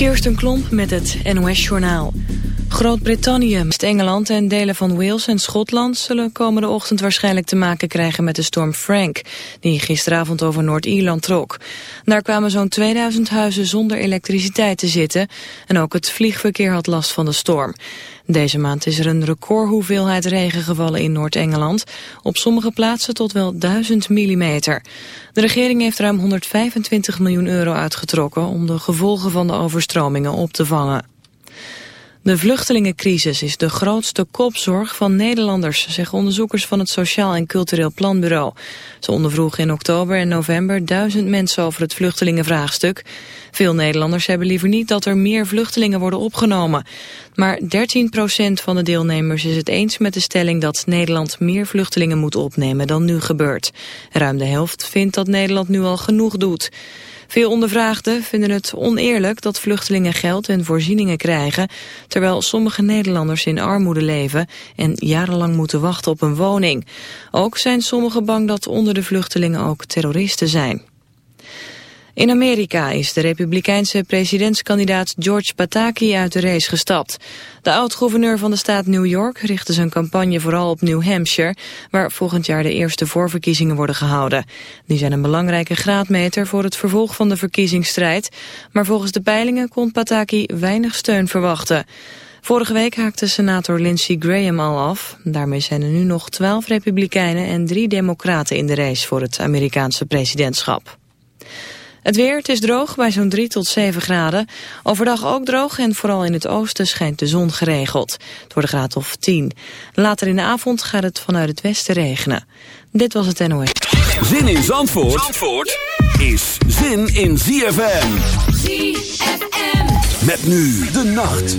Kirsten Klomp met het NOS-journaal. Groot-Brittannië, Engeland en delen van Wales en Schotland... zullen komende ochtend waarschijnlijk te maken krijgen met de storm Frank... die gisteravond over Noord-Ierland trok. Daar kwamen zo'n 2000 huizen zonder elektriciteit te zitten... en ook het vliegverkeer had last van de storm. Deze maand is er een recordhoeveelheid regen gevallen in Noord-Engeland. Op sommige plaatsen tot wel 1000 millimeter. De regering heeft ruim 125 miljoen euro uitgetrokken... om de gevolgen van de overstromingen op te vangen. De vluchtelingencrisis is de grootste kopzorg van Nederlanders, zeggen onderzoekers van het Sociaal en Cultureel Planbureau. Ze ondervroegen in oktober en november duizend mensen over het vluchtelingenvraagstuk. Veel Nederlanders hebben liever niet dat er meer vluchtelingen worden opgenomen. Maar 13% van de deelnemers is het eens met de stelling dat Nederland meer vluchtelingen moet opnemen dan nu gebeurt. Ruim de helft vindt dat Nederland nu al genoeg doet. Veel ondervraagden vinden het oneerlijk dat vluchtelingen geld en voorzieningen krijgen, terwijl sommige Nederlanders in armoede leven en jarenlang moeten wachten op een woning. Ook zijn sommigen bang dat onder de vluchtelingen ook terroristen zijn. In Amerika is de republikeinse presidentskandidaat George Pataki uit de race gestapt. De oud-gouverneur van de staat New York richtte zijn campagne vooral op New Hampshire, waar volgend jaar de eerste voorverkiezingen worden gehouden. Die zijn een belangrijke graadmeter voor het vervolg van de verkiezingsstrijd, maar volgens de peilingen kon Pataki weinig steun verwachten. Vorige week haakte senator Lindsey Graham al af. Daarmee zijn er nu nog twaalf republikeinen en drie democraten in de race voor het Amerikaanse presidentschap. Het weer, het is droog bij zo'n 3 tot 7 graden. Overdag ook droog en vooral in het oosten schijnt de zon geregeld. Het wordt een graad of 10. Later in de avond gaat het vanuit het westen regenen. Dit was het NOS. Zin in Zandvoort, Zandvoort is zin in ZFM. ZFM. Met nu de nacht.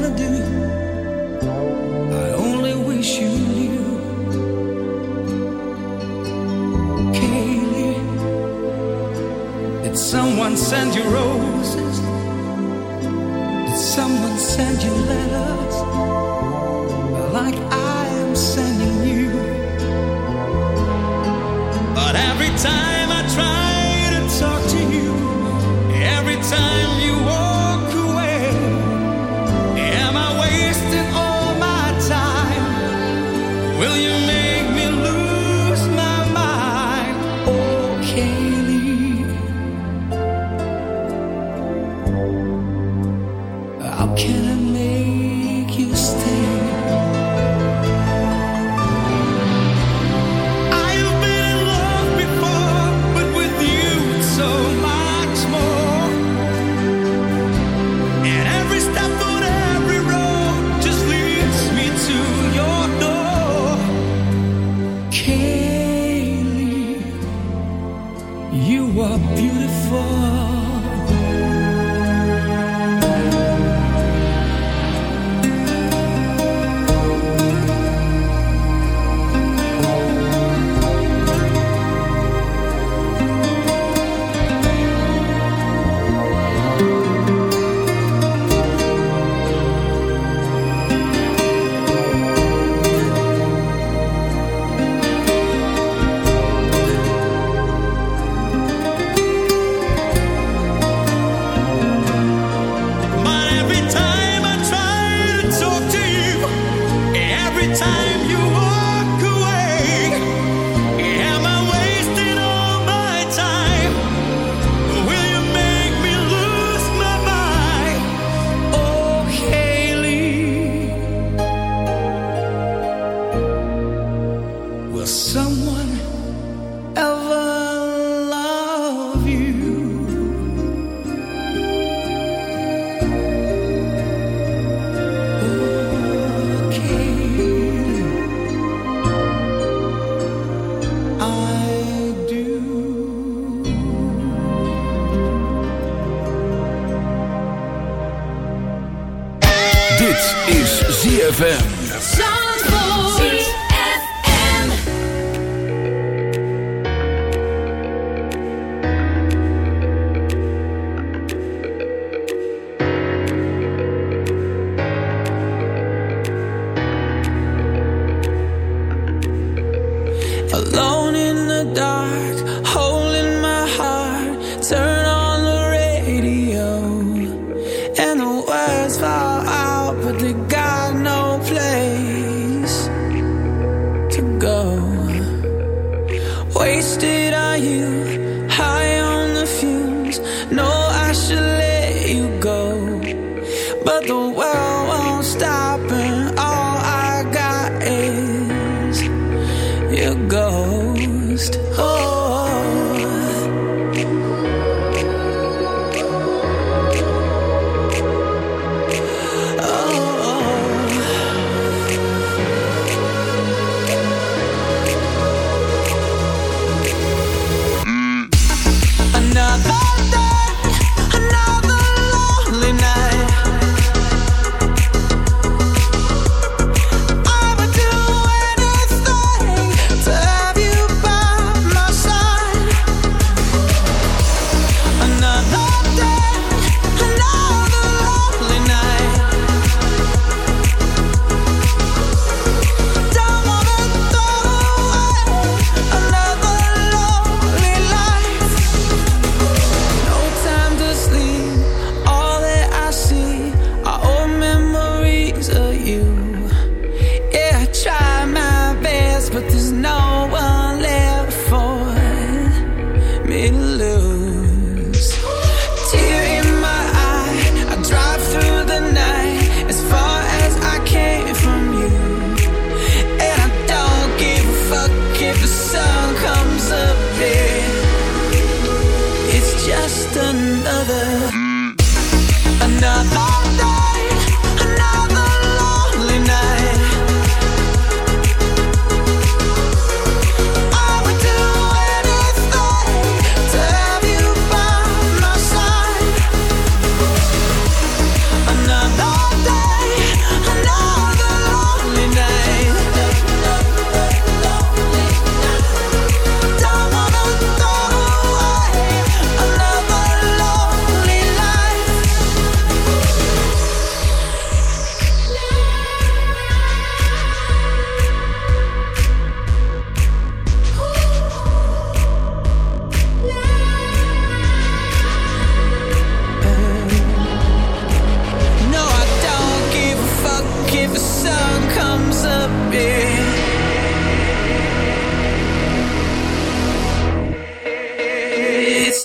gonna do. I only wish you knew. Kaylee, did someone send you roses? Did someone send you letters? Like I am sending you. But every time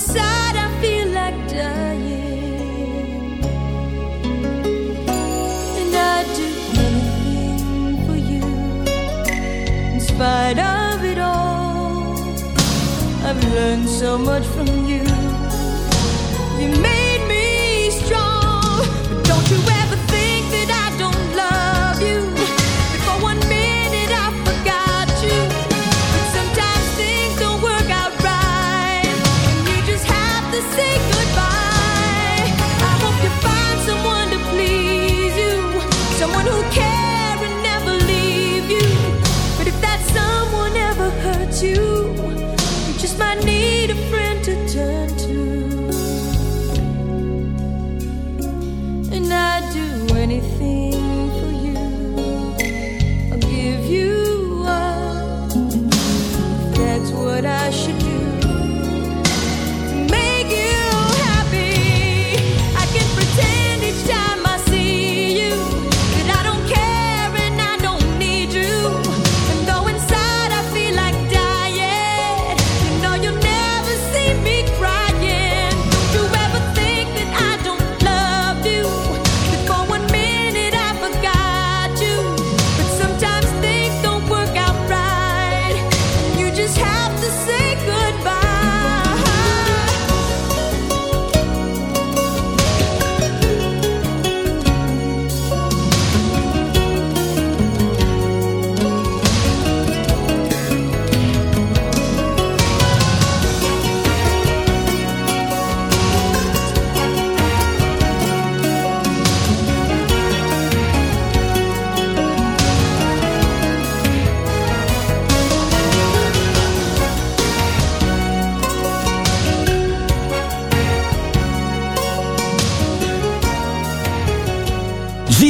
Inside I feel like dying. And I'd do anything for you In spite of it all. I've learned so much from you. You made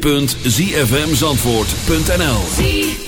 www.zfmzandvoort.nl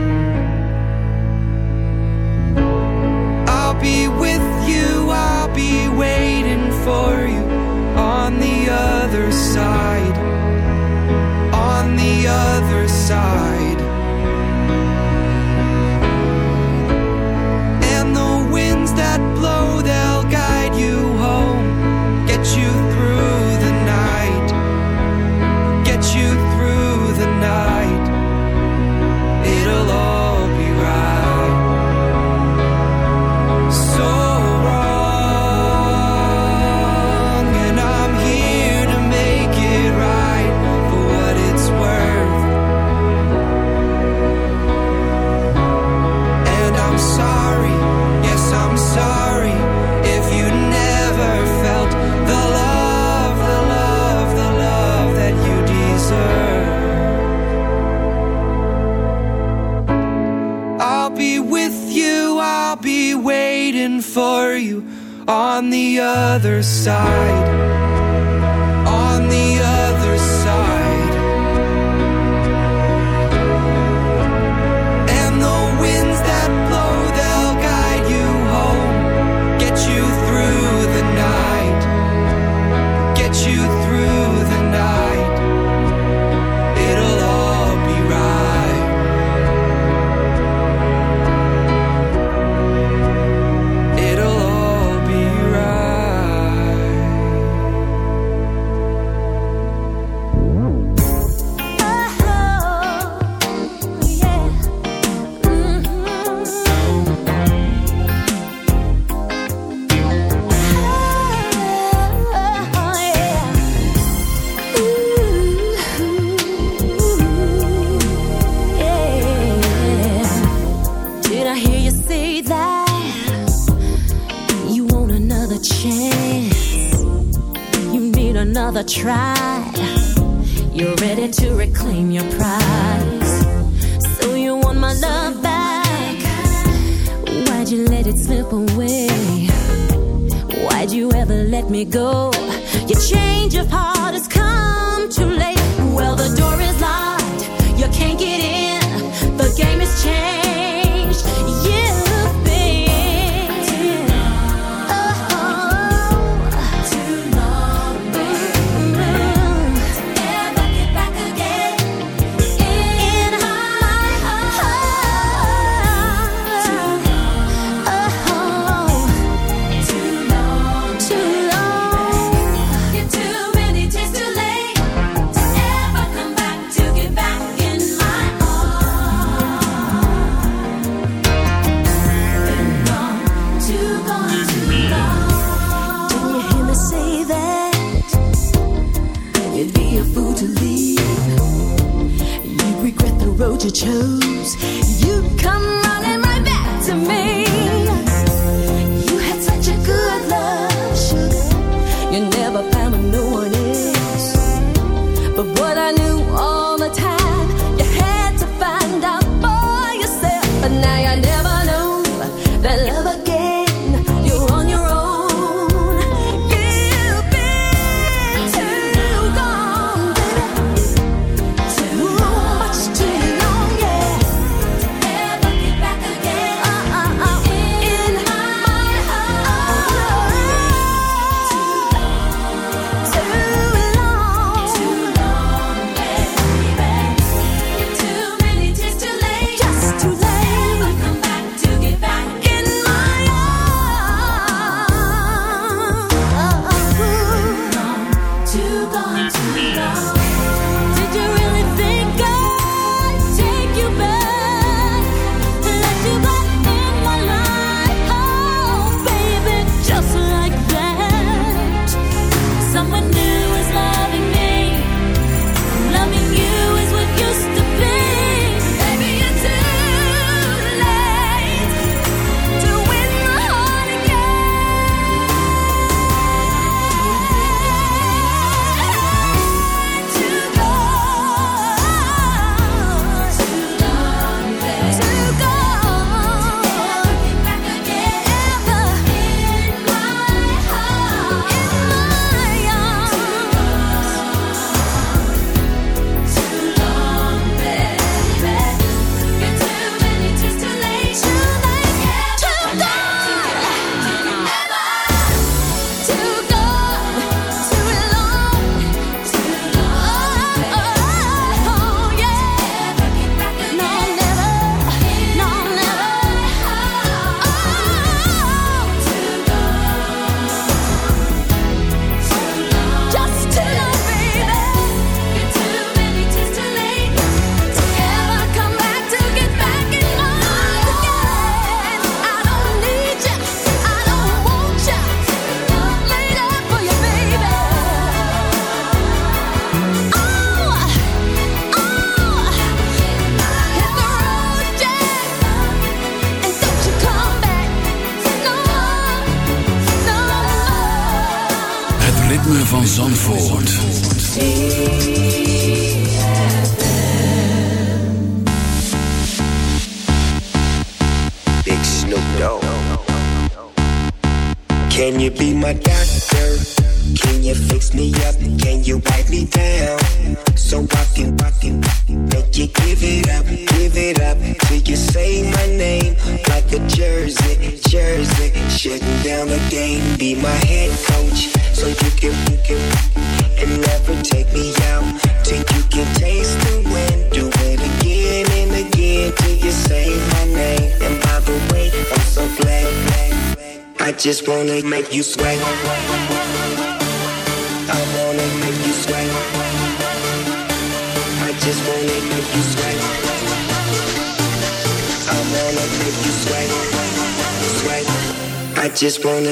other side.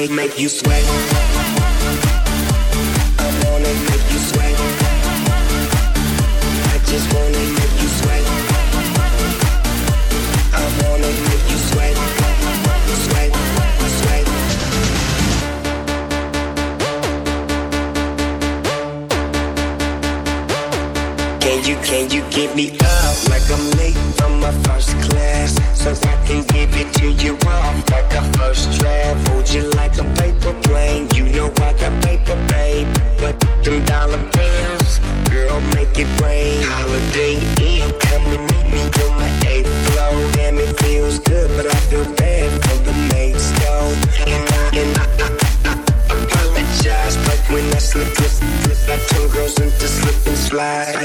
make you sweat.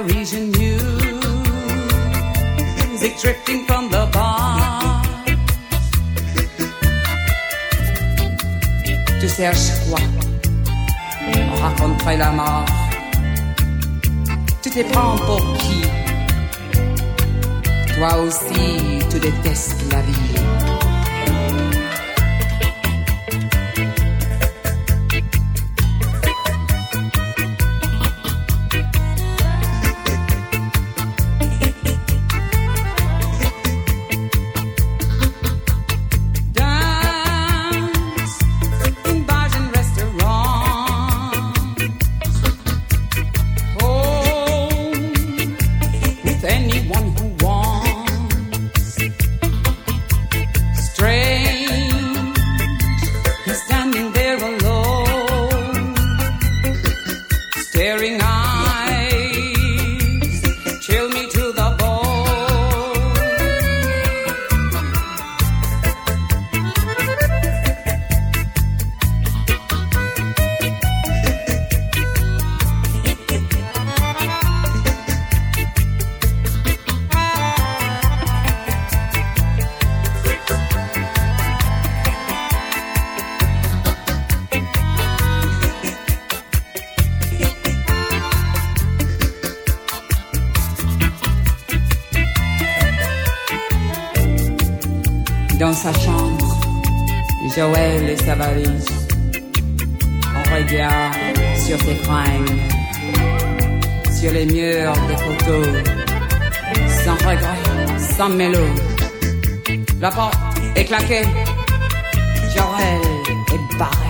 Parisian music drifting from the bar. Tu cherches quoi? On raconterait la mort. Tu te prends pour qui? Toi aussi, tu détestes la vie. et claquer. Jorel et barré.